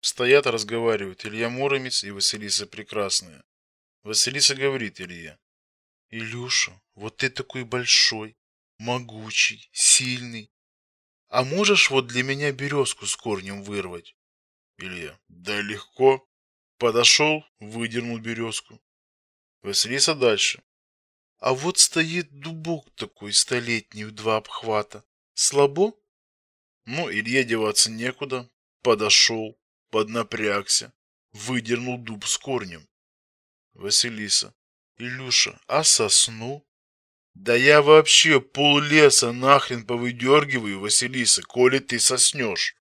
Стоят, разговаривают Илья Муромец и Василиса Прекрасная. Василиса говорит Илье: "Илюша, вот ты такой большой, могучий, сильный. А можешь вот для меня березку с корнем вырвать?" Илья: "Да легко". Подошел, выдернул березку. Василиса дальше. А вот стоит дубок такой столетний в два обхвата. Слабо? Ну, Илье деваться некуда. Подошел, поднапрягся, выдернул дуб с корнем. Василиса. Илюша, а сосну? Да я вообще пол леса нахрен повыдергиваю, Василиса, коли ты соснешь.